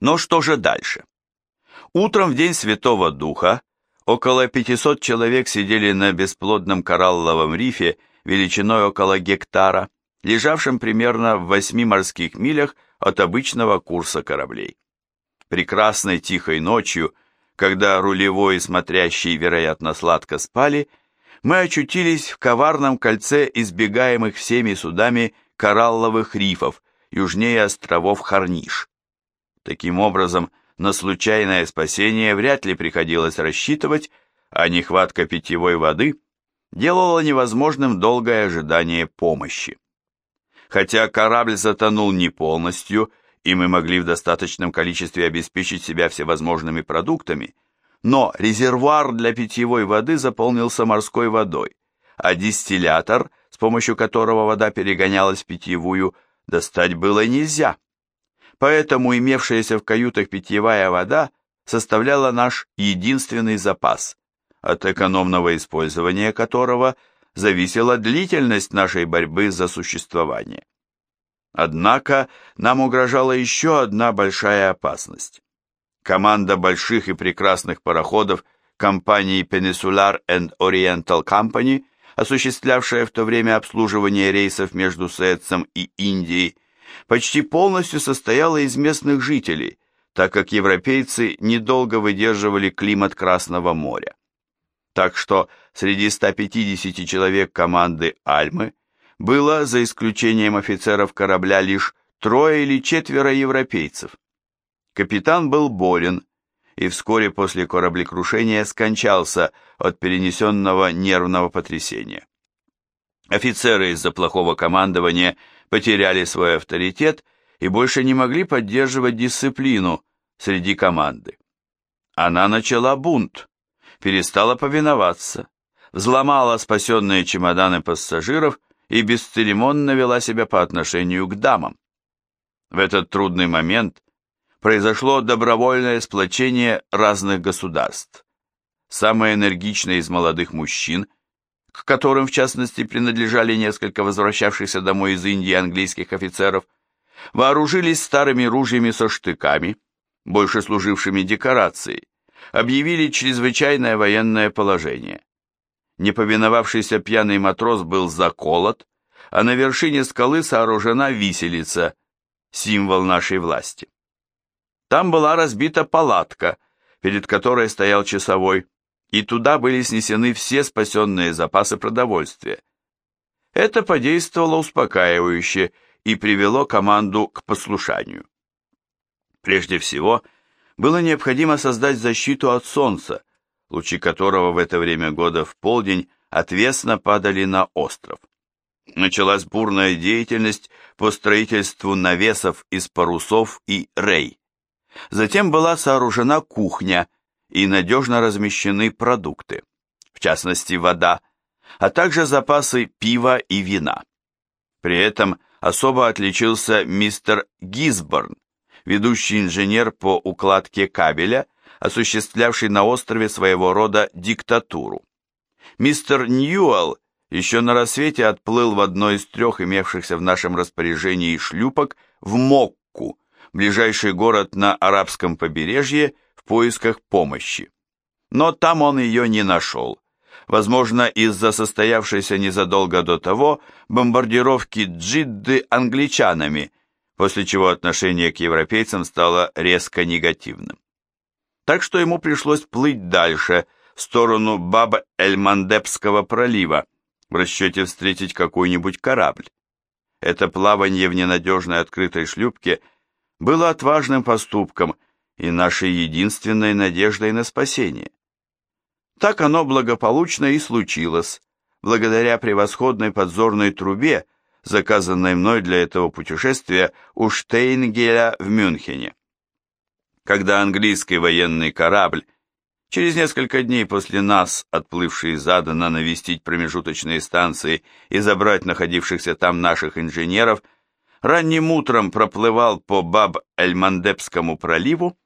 Но что же дальше? Утром в день Святого Духа около 500 человек сидели на бесплодном коралловом рифе величиной около гектара, лежавшем примерно в 8 морских милях от обычного курса кораблей. Прекрасной тихой ночью, когда рулевой и смотрящий, вероятно, сладко спали, мы очутились в коварном кольце избегаемых всеми судами коралловых рифов, южнее островов Харниш. Таким образом, на случайное спасение вряд ли приходилось рассчитывать, а нехватка питьевой воды делала невозможным долгое ожидание помощи. Хотя корабль затонул не полностью, и мы могли в достаточном количестве обеспечить себя всевозможными продуктами, но резервуар для питьевой воды заполнился морской водой, а дистиллятор, с помощью которого вода перегонялась в питьевую, достать было нельзя. Поэтому имевшаяся в каютах питьевая вода составляла наш единственный запас, от экономного использования которого зависела длительность нашей борьбы за существование. Однако нам угрожала еще одна большая опасность. Команда больших и прекрасных пароходов компании Peninsular and Oriental Company, осуществлявшая в то время обслуживание рейсов между Суэцем и Индией, почти полностью состояла из местных жителей, так как европейцы недолго выдерживали климат Красного моря. Так что среди 150 человек команды «Альмы» было, за исключением офицеров корабля, лишь трое или четверо европейцев. Капитан был болен и вскоре после кораблекрушения скончался от перенесенного нервного потрясения. Офицеры из-за плохого командования потеряли свой авторитет и больше не могли поддерживать дисциплину среди команды. Она начала бунт, перестала повиноваться, взломала спасенные чемоданы пассажиров и бесцеремонно вела себя по отношению к дамам. В этот трудный момент произошло добровольное сплочение разных государств. Самый энергичный из молодых мужчин, к которым в частности принадлежали несколько возвращавшихся домой из Индии английских офицеров, вооружились старыми ружьями со штыками, больше служившими декорацией, объявили чрезвычайное военное положение. Неповиновавшийся пьяный матрос был заколот, а на вершине скалы сооружена виселица, символ нашей власти. Там была разбита палатка, перед которой стоял часовой, и туда были снесены все спасенные запасы продовольствия. Это подействовало успокаивающе и привело команду к послушанию. Прежде всего, было необходимо создать защиту от солнца, лучи которого в это время года в полдень отвесно падали на остров. Началась бурная деятельность по строительству навесов из парусов и рей. Затем была сооружена кухня и надежно размещены продукты, в частности вода, а также запасы пива и вина. При этом особо отличился мистер Гисборн, ведущий инженер по укладке кабеля, осуществлявший на острове своего рода диктатуру. Мистер Ньюэлл еще на рассвете отплыл в одной из трех имевшихся в нашем распоряжении шлюпок в Мокку, ближайший город на арабском побережье, поисках помощи. Но там он ее не нашел. Возможно, из-за состоявшейся незадолго до того бомбардировки Джидды англичанами, после чего отношение к европейцам стало резко негативным так что ему пришлось плыть дальше, в сторону Баб-эль-Мандебского пролива, в расчете встретить какой-нибудь корабль. Это плавание в ненадежной открытой шлюпке было отважным поступком и нашей единственной надеждой на спасение. Так оно благополучно и случилось, благодаря превосходной подзорной трубе, заказанной мной для этого путешествия у Штейнгеля в Мюнхене когда английский военный корабль, через несколько дней после нас, отплывший из Адена навестить промежуточные станции и забрать находившихся там наших инженеров, ранним утром проплывал по Баб-эль-Мандебскому проливу,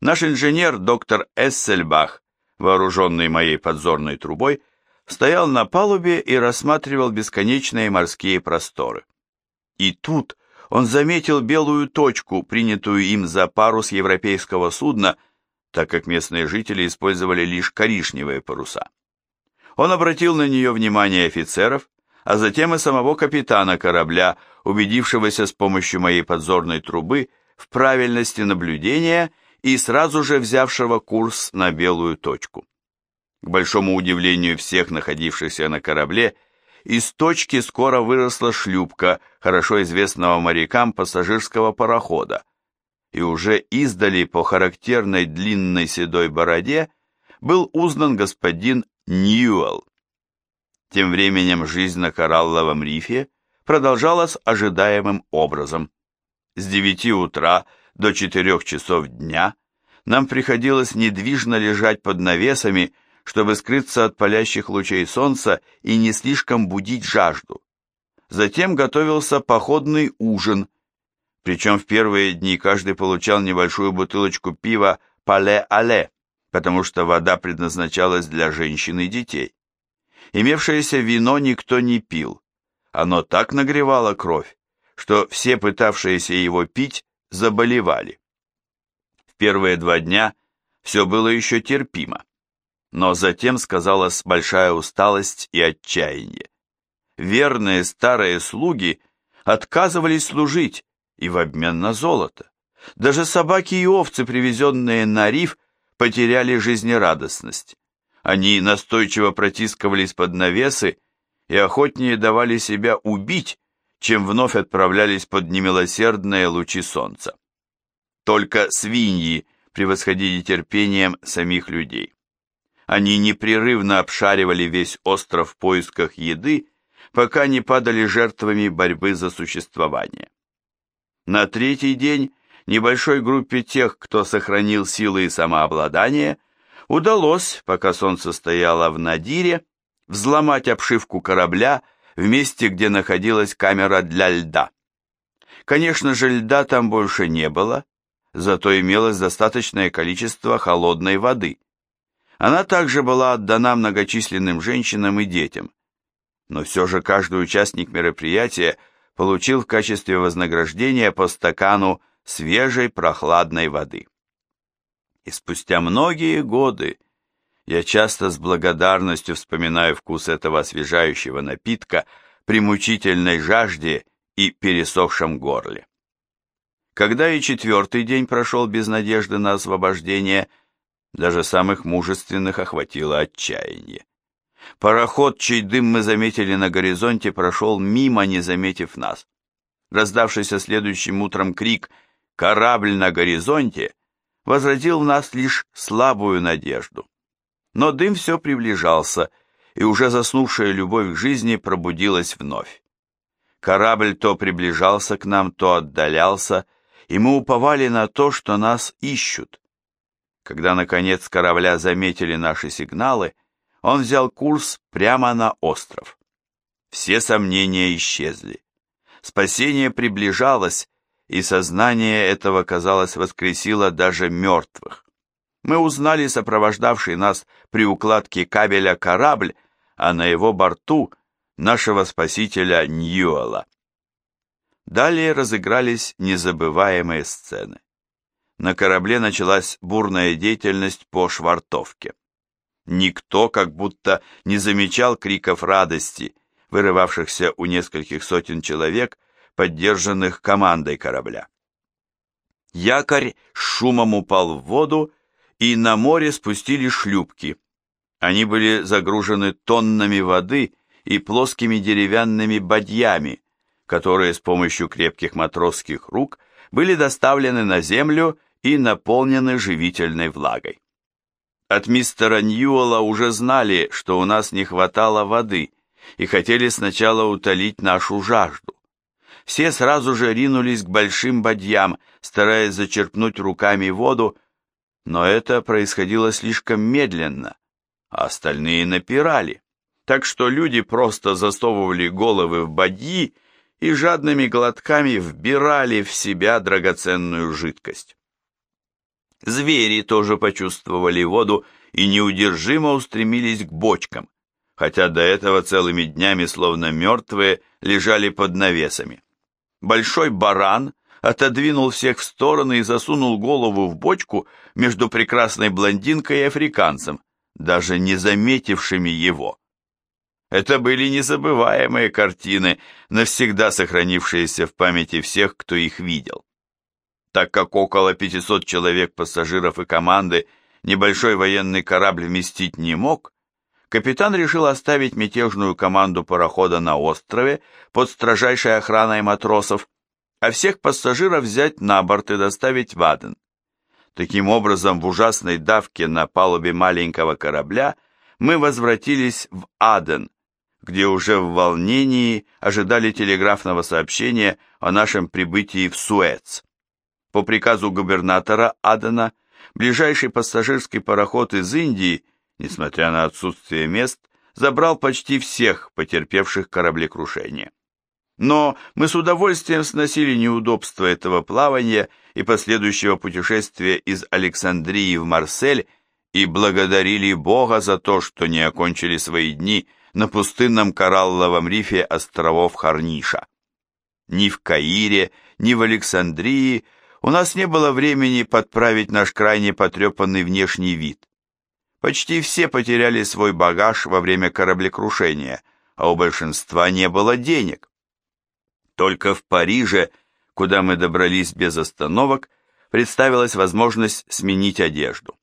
наш инженер доктор Эссельбах, вооруженный моей подзорной трубой, стоял на палубе и рассматривал бесконечные морские просторы. И тут он заметил белую точку, принятую им за парус европейского судна, так как местные жители использовали лишь коричневые паруса. Он обратил на нее внимание офицеров, а затем и самого капитана корабля, убедившегося с помощью моей подзорной трубы в правильности наблюдения и сразу же взявшего курс на белую точку. К большому удивлению всех находившихся на корабле, из точки скоро выросла шлюпка, хорошо известного морякам пассажирского парохода, и уже издали по характерной длинной седой бороде был узнан господин Ньюэлл. Тем временем жизнь на коралловом рифе продолжалась ожидаемым образом. С девяти утра до четырех часов дня нам приходилось недвижно лежать под навесами, чтобы скрыться от палящих лучей солнца и не слишком будить жажду. Затем готовился походный ужин, причем в первые дни каждый получал небольшую бутылочку пива «Пале-Але», потому что вода предназначалась для женщин и детей. Имевшееся вино никто не пил. Оно так нагревало кровь, что все пытавшиеся его пить заболевали. В первые два дня все было еще терпимо но затем сказалась большая усталость и отчаяние. Верные старые слуги отказывались служить и в обмен на золото. Даже собаки и овцы, привезенные на риф, потеряли жизнерадостность. Они настойчиво протискивались под навесы и охотнее давали себя убить, чем вновь отправлялись под немилосердные лучи солнца. Только свиньи превосходили терпением самих людей. Они непрерывно обшаривали весь остров в поисках еды, пока не падали жертвами борьбы за существование. На третий день небольшой группе тех, кто сохранил силы и самообладание, удалось, пока солнце стояло в надире, взломать обшивку корабля в месте, где находилась камера для льда. Конечно же, льда там больше не было, зато имелось достаточное количество холодной воды. Она также была отдана многочисленным женщинам и детям. Но все же каждый участник мероприятия получил в качестве вознаграждения по стакану свежей прохладной воды. И спустя многие годы я часто с благодарностью вспоминаю вкус этого освежающего напитка при мучительной жажде и пересохшем горле. Когда и четвертый день прошел без надежды на освобождение – даже самых мужественных охватило отчаяние. Пароход, чей дым мы заметили на горизонте, прошел мимо, не заметив нас. Раздавшийся следующим утром крик «Корабль на горизонте!» возродил в нас лишь слабую надежду. Но дым все приближался, и уже заснувшая любовь к жизни пробудилась вновь. Корабль то приближался к нам, то отдалялся, и мы уповали на то, что нас ищут. Когда, наконец, корабля заметили наши сигналы, он взял курс прямо на остров. Все сомнения исчезли. Спасение приближалось, и сознание этого, казалось, воскресило даже мертвых. Мы узнали сопровождавший нас при укладке кабеля корабль, а на его борту нашего спасителя Ньюэлла. Далее разыгрались незабываемые сцены на корабле началась бурная деятельность по швартовке. Никто как будто не замечал криков радости, вырывавшихся у нескольких сотен человек, поддержанных командой корабля. Якорь шумом упал в воду, и на море спустили шлюпки. Они были загружены тоннами воды и плоскими деревянными бадьями, которые с помощью крепких матросских рук были доставлены на землю и наполнены живительной влагой. От мистера Ньюэлла уже знали, что у нас не хватало воды, и хотели сначала утолить нашу жажду. Все сразу же ринулись к большим бадьям, стараясь зачерпнуть руками воду, но это происходило слишком медленно, а остальные напирали, так что люди просто засовывали головы в бадьи и жадными глотками вбирали в себя драгоценную жидкость. Звери тоже почувствовали воду и неудержимо устремились к бочкам, хотя до этого целыми днями, словно мертвые, лежали под навесами. Большой баран отодвинул всех в стороны и засунул голову в бочку между прекрасной блондинкой и африканцем, даже не заметившими его. Это были незабываемые картины, навсегда сохранившиеся в памяти всех, кто их видел. Так как около 500 человек пассажиров и команды небольшой военный корабль вместить не мог, капитан решил оставить мятежную команду парохода на острове под строжайшей охраной матросов, а всех пассажиров взять на борт и доставить в Аден. Таким образом, в ужасной давке на палубе маленького корабля мы возвратились в Аден, где уже в волнении ожидали телеграфного сообщения о нашем прибытии в Суэц. По приказу губернатора Адена, ближайший пассажирский пароход из Индии, несмотря на отсутствие мест, забрал почти всех потерпевших кораблекрушение. Но мы с удовольствием сносили неудобства этого плавания и последующего путешествия из Александрии в Марсель и благодарили Бога за то, что не окончили свои дни на пустынном коралловом рифе островов Харниша. Ни в Каире, ни в Александрии у нас не было времени подправить наш крайне потрепанный внешний вид. Почти все потеряли свой багаж во время кораблекрушения, а у большинства не было денег. Только в Париже, куда мы добрались без остановок, представилась возможность сменить одежду.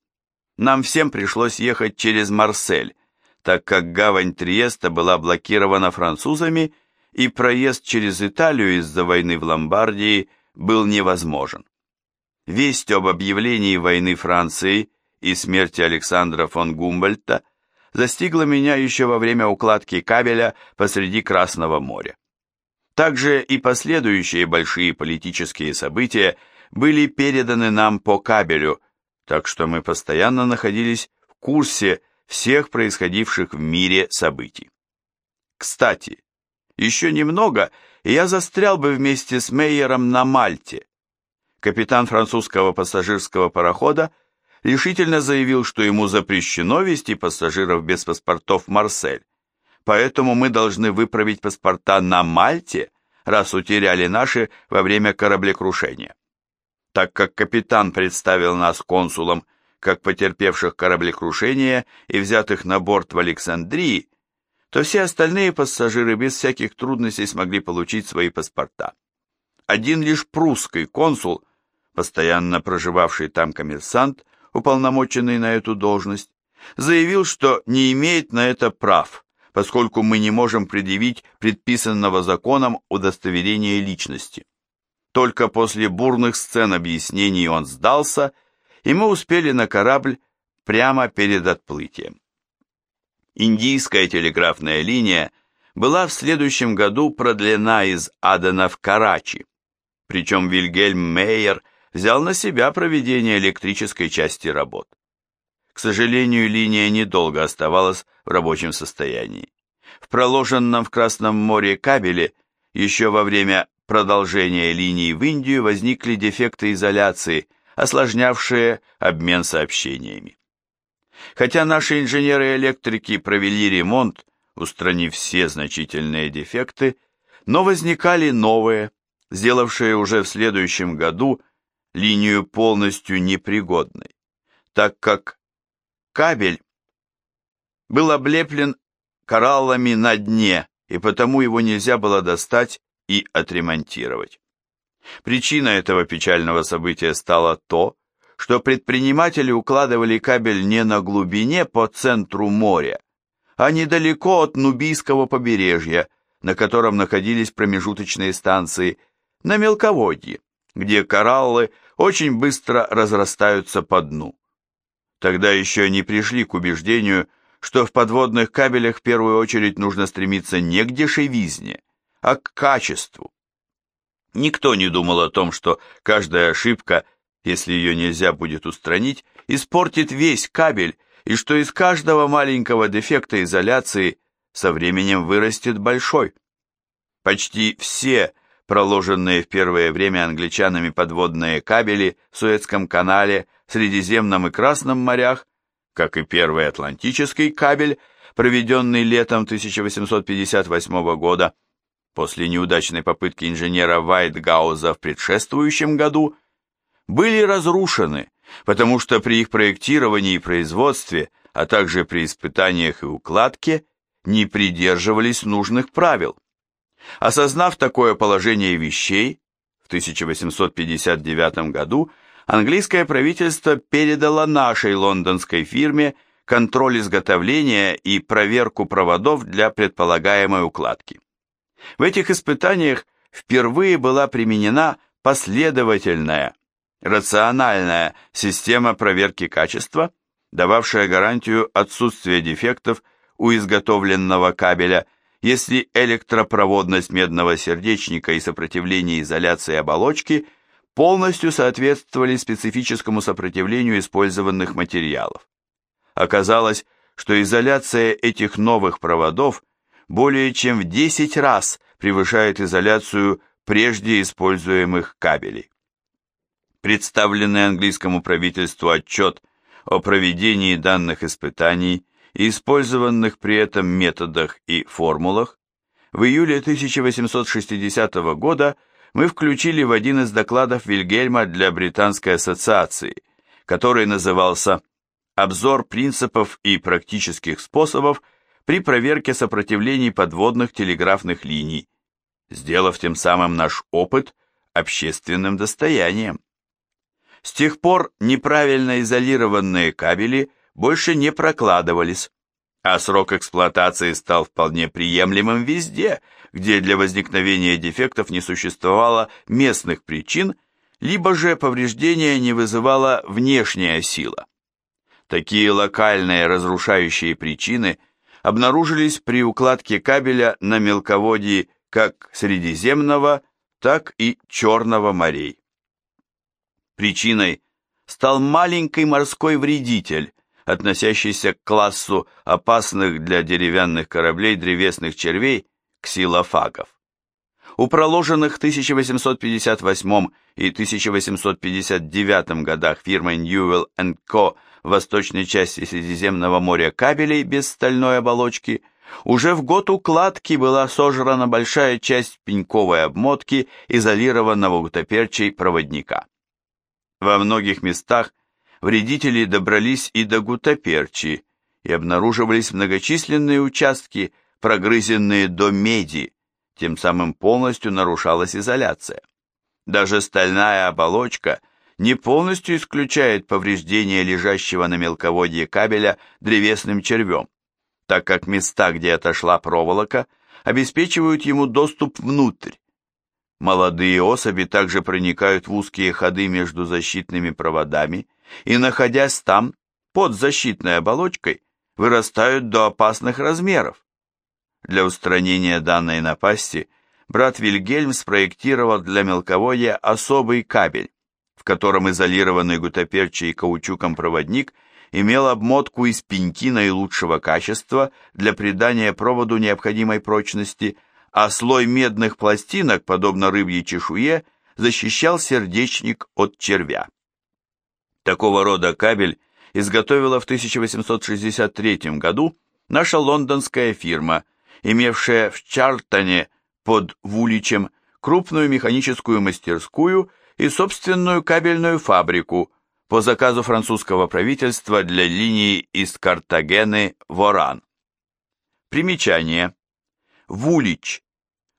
Нам всем пришлось ехать через Марсель, так как гавань Триеста была блокирована французами, и проезд через Италию из-за войны в Ломбардии был невозможен. Весть об объявлении войны Франции и смерти Александра фон Гумбольта застигла меня еще во время укладки кабеля посреди Красного моря. Также и последующие большие политические события были переданы нам по кабелю, так что мы постоянно находились в курсе всех происходивших в мире событий. Кстати, еще немного, и я застрял бы вместе с Мейером на Мальте. Капитан французского пассажирского парохода решительно заявил, что ему запрещено вести пассажиров без паспортов в Марсель, поэтому мы должны выправить паспорта на Мальте, раз утеряли наши во время кораблекрушения. Так как капитан представил нас консулом как потерпевших кораблекрушение и взятых на борт в Александрии, то все остальные пассажиры без всяких трудностей смогли получить свои паспорта. Один лишь прусский консул, постоянно проживавший там коммерсант, уполномоченный на эту должность, заявил, что не имеет на это прав, поскольку мы не можем предъявить предписанного законом удостоверения личности. Только после бурных сцен объяснений он сдался, и мы успели на корабль прямо перед отплытием. Индийская телеграфная линия была в следующем году продлена из Адена в Карачи, причем Вильгельм Мейер взял на себя проведение электрической части работ. К сожалению, линия недолго оставалась в рабочем состоянии. В проложенном в Красном море кабеле еще во время продолжения линии в Индию возникли дефекты изоляции, осложнявшие обмен сообщениями. Хотя наши инженеры-электрики провели ремонт, устранив все значительные дефекты, но возникали новые, сделавшие уже в следующем году линию полностью непригодной, так как кабель был облеплен кораллами на дне, и потому его нельзя было достать и отремонтировать. Причиной этого печального события стало то, что предприниматели укладывали кабель не на глубине по центру моря, а недалеко от Нубийского побережья, на котором находились промежуточные станции, на мелководье, где кораллы очень быстро разрастаются по дну. Тогда еще не пришли к убеждению, что в подводных кабелях в первую очередь нужно стремиться не к дешевизне, а к качеству. Никто не думал о том, что каждая ошибка, если ее нельзя будет устранить, испортит весь кабель, и что из каждого маленького дефекта изоляции со временем вырастет большой. Почти все проложенные в первое время англичанами подводные кабели в Суэцком канале, Средиземном и Красном морях, как и первый Атлантический кабель, проведенный летом 1858 года, после неудачной попытки инженера Вайтгауза в предшествующем году, были разрушены, потому что при их проектировании и производстве, а также при испытаниях и укладке, не придерживались нужных правил. Осознав такое положение вещей, в 1859 году английское правительство передало нашей лондонской фирме контроль изготовления и проверку проводов для предполагаемой укладки. В этих испытаниях впервые была применена последовательная, рациональная система проверки качества, дававшая гарантию отсутствия дефектов у изготовленного кабеля, если электропроводность медного сердечника и сопротивление изоляции оболочки полностью соответствовали специфическому сопротивлению использованных материалов. Оказалось, что изоляция этих новых проводов более чем в 10 раз превышает изоляцию прежде используемых кабелей. Представленный английскому правительству отчет о проведении данных испытаний и использованных при этом методах и формулах, в июле 1860 года мы включили в один из докладов Вильгельма для Британской ассоциации, который назывался обзор принципов и практических способов при проверке сопротивлений подводных телеграфных линий, сделав тем самым наш опыт общественным достоянием. С тех пор неправильно изолированные кабели больше не прокладывались, а срок эксплуатации стал вполне приемлемым везде, где для возникновения дефектов не существовало местных причин, либо же повреждения не вызывала внешняя сила. Такие локальные разрушающие причины обнаружились при укладке кабеля на мелководье как Средиземного, так и Черного морей. Причиной стал маленький морской вредитель, относящийся к классу опасных для деревянных кораблей древесных червей ксилофагов. У проложенных в 1858 и 1859 годах фирмой Newell Co в восточной части Средиземного моря кабелей без стальной оболочки, уже в год укладки была сожрана большая часть пеньковой обмотки изолированного гутоперчей проводника. Во многих местах вредители добрались и до гутоперчи, и обнаруживались многочисленные участки, прогрызенные до меди, тем самым полностью нарушалась изоляция. Даже стальная оболочка – не полностью исключает повреждение лежащего на мелководье кабеля древесным червем, так как места, где отошла проволока, обеспечивают ему доступ внутрь. Молодые особи также проникают в узкие ходы между защитными проводами и, находясь там, под защитной оболочкой, вырастают до опасных размеров. Для устранения данной напасти брат Вильгельм спроектировал для мелководья особый кабель, котором изолированный гутоперчей каучуком проводник имел обмотку из пеньки наилучшего качества для придания проводу необходимой прочности, а слой медных пластинок, подобно рыбьей чешуе, защищал сердечник от червя. Такого рода кабель изготовила в 1863 году наша лондонская фирма, имевшая в Чарльтоне под Вуличем крупную механическую мастерскую и собственную кабельную фабрику по заказу французского правительства для линии из Картагены в Оран. Примечание. Вулич.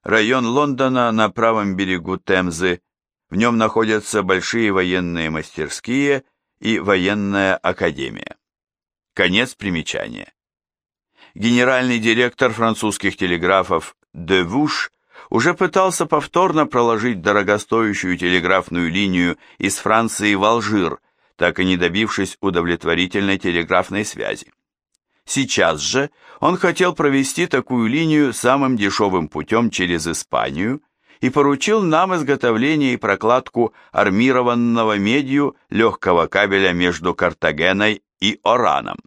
Район Лондона на правом берегу Темзы. В нем находятся большие военные мастерские и военная академия. Конец примечания. Генеральный директор французских телеграфов Девуш уже пытался повторно проложить дорогостоящую телеграфную линию из Франции в Алжир, так и не добившись удовлетворительной телеграфной связи. Сейчас же он хотел провести такую линию самым дешевым путем через Испанию и поручил нам изготовление и прокладку армированного медью легкого кабеля между Картагеной и Ораном.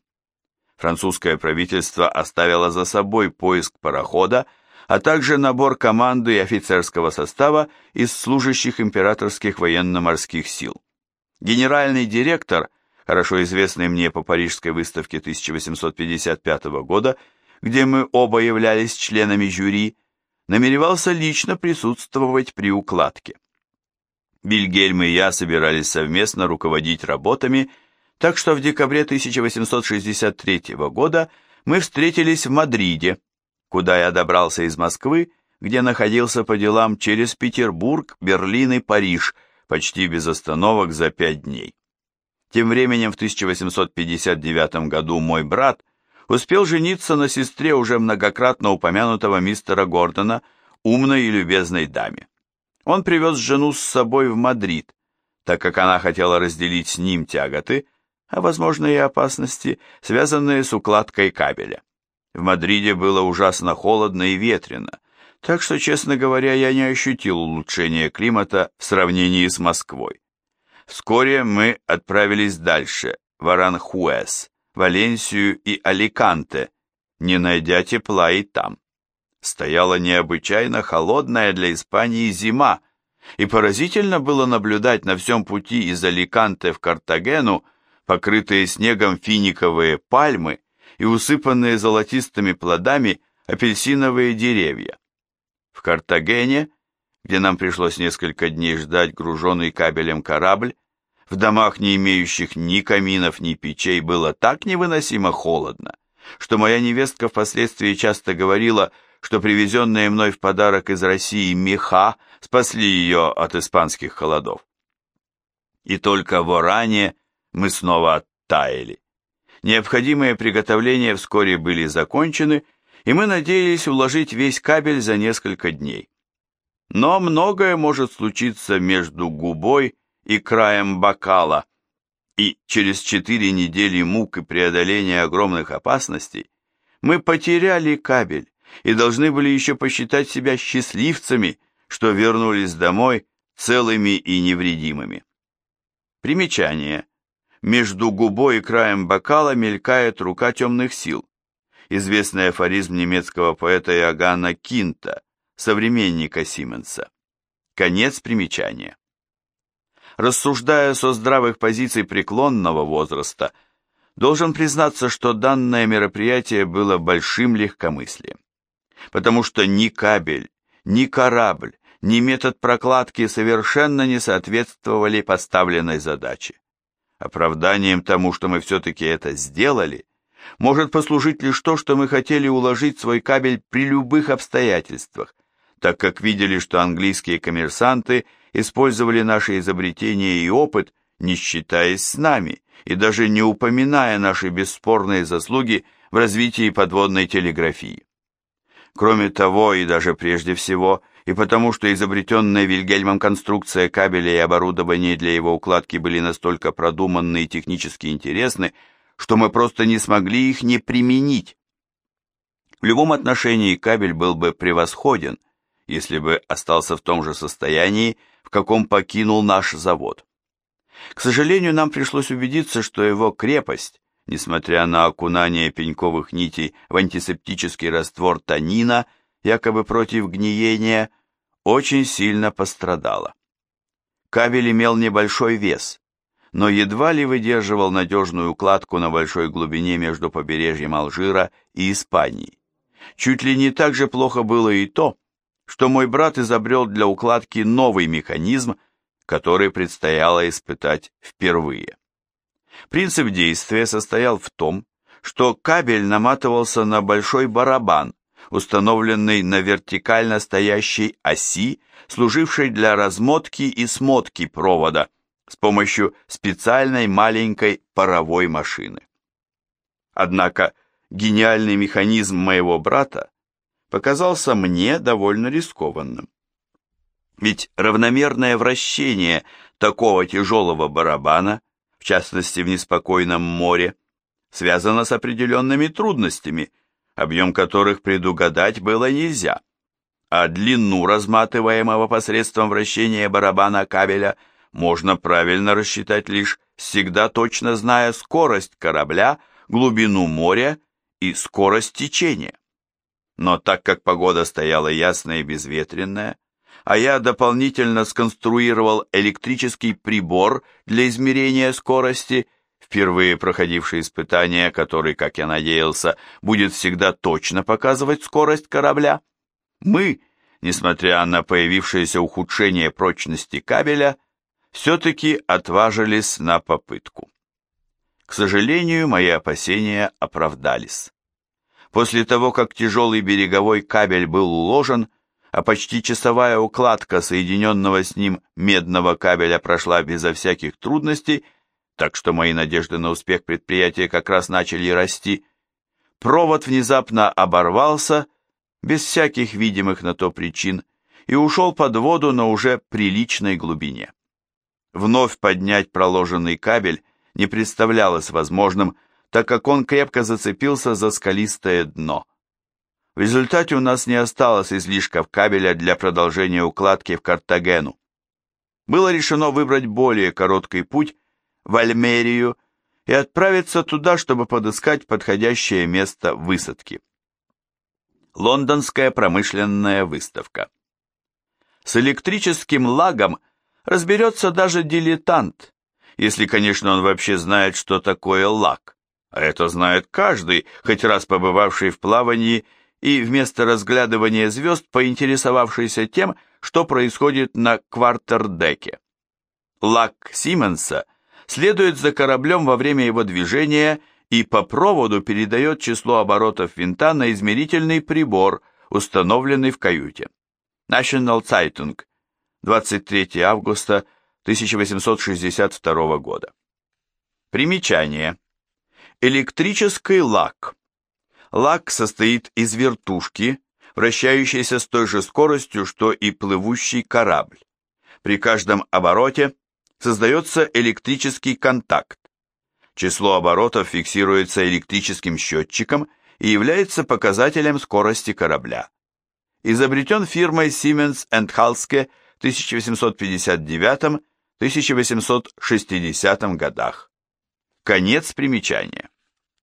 Французское правительство оставило за собой поиск парохода, а также набор команды и офицерского состава из служащих императорских военно-морских сил. Генеральный директор, хорошо известный мне по Парижской выставке 1855 года, где мы оба являлись членами жюри, намеревался лично присутствовать при укладке. Вильгельм и я собирались совместно руководить работами, так что в декабре 1863 года мы встретились в Мадриде, куда я добрался из Москвы, где находился по делам через Петербург, Берлин и Париж, почти без остановок за пять дней. Тем временем в 1859 году мой брат успел жениться на сестре уже многократно упомянутого мистера Гордона, умной и любезной даме. Он привез жену с собой в Мадрид, так как она хотела разделить с ним тяготы, а возможно и опасности, связанные с укладкой кабеля. В Мадриде было ужасно холодно и ветрено, так что, честно говоря, я не ощутил улучшения климата в сравнении с Москвой. Вскоре мы отправились дальше, в Аранхуэс, Валенсию и Аликанте, не найдя тепла и там. Стояла необычайно холодная для Испании зима, и поразительно было наблюдать на всем пути из Аликанте в Картагену покрытые снегом финиковые пальмы и усыпанные золотистыми плодами апельсиновые деревья. В Картагене, где нам пришлось несколько дней ждать груженный кабелем корабль, в домах, не имеющих ни каминов, ни печей, было так невыносимо холодно, что моя невестка впоследствии часто говорила, что привезенные мной в подарок из России меха спасли ее от испанских холодов. И только в Оране мы снова оттаяли. Необходимые приготовления вскоре были закончены, и мы надеялись уложить весь кабель за несколько дней. Но многое может случиться между губой и краем бокала, и через четыре недели мук и преодоления огромных опасностей мы потеряли кабель, и должны были еще посчитать себя счастливцами, что вернулись домой целыми и невредимыми. Примечание. Между губой и краем бокала мелькает рука темных сил. Известный афоризм немецкого поэта Иоганна Кинта, современника Сименса. Конец примечания. Рассуждая со здравых позиций преклонного возраста, должен признаться, что данное мероприятие было большим легкомыслием потому что ни кабель, ни корабль, ни метод прокладки совершенно не соответствовали поставленной задаче. Оправданием тому, что мы все-таки это сделали, может послужить лишь то, что мы хотели уложить свой кабель при любых обстоятельствах, так как видели, что английские коммерсанты использовали наши изобретения и опыт, не считаясь с нами, и даже не упоминая наши бесспорные заслуги в развитии подводной телеграфии. Кроме того, и даже прежде всего, и потому что изобретенная Вильгельмом конструкция кабеля и оборудование для его укладки были настолько продуманны и технически интересны, что мы просто не смогли их не применить. В любом отношении кабель был бы превосходен, если бы остался в том же состоянии, в каком покинул наш завод. К сожалению, нам пришлось убедиться, что его крепость несмотря на окунание пеньковых нитей в антисептический раствор танина, якобы против гниения, очень сильно пострадала. Кабель имел небольшой вес, но едва ли выдерживал надежную укладку на большой глубине между побережьем Алжира и Испанией. Чуть ли не так же плохо было и то, что мой брат изобрел для укладки новый механизм, который предстояло испытать впервые. Принцип действия состоял в том, что кабель наматывался на большой барабан, установленный на вертикально стоящей оси, служившей для размотки и смотки провода с помощью специальной маленькой паровой машины. Однако гениальный механизм моего брата показался мне довольно рискованным. Ведь равномерное вращение такого тяжелого барабана – в частности в неспокойном море, связано с определенными трудностями, объем которых предугадать было нельзя, а длину разматываемого посредством вращения барабана кабеля можно правильно рассчитать лишь всегда точно зная скорость корабля, глубину моря и скорость течения. Но так как погода стояла ясная и безветренная, а я дополнительно сконструировал электрический прибор для измерения скорости, впервые проходивший испытание, который, как я надеялся, будет всегда точно показывать скорость корабля. Мы, несмотря на появившееся ухудшение прочности кабеля, все-таки отважились на попытку. К сожалению, мои опасения оправдались. После того, как тяжелый береговой кабель был уложен, а почти часовая укладка соединенного с ним медного кабеля прошла безо всяких трудностей, так что мои надежды на успех предприятия как раз начали расти, провод внезапно оборвался, без всяких видимых на то причин, и ушел под воду на уже приличной глубине. Вновь поднять проложенный кабель не представлялось возможным, так как он крепко зацепился за скалистое дно. В результате у нас не осталось излишков кабеля для продолжения укладки в Картагену. Было решено выбрать более короткий путь в Альмерию и отправиться туда, чтобы подыскать подходящее место высадки. Лондонская промышленная выставка. С электрическим лагом разберется даже дилетант, если, конечно, он вообще знает, что такое лаг. А это знает каждый, хоть раз побывавший в плавании и вместо разглядывания звезд поинтересовавшийся тем, что происходит на квартердеке. Лаг Сименса следует за кораблем во время его движения и по проводу передает число оборотов винта на измерительный прибор, установленный в каюте. National Zeitung, 23 августа 1862 года. Примечание. Электрический лак. Лак состоит из вертушки, вращающейся с той же скоростью, что и плывущий корабль. При каждом обороте создается электрический контакт. Число оборотов фиксируется электрическим счетчиком и является показателем скорости корабля. Изобретен фирмой Siemens Halske в 1859-1860 годах. Конец примечания.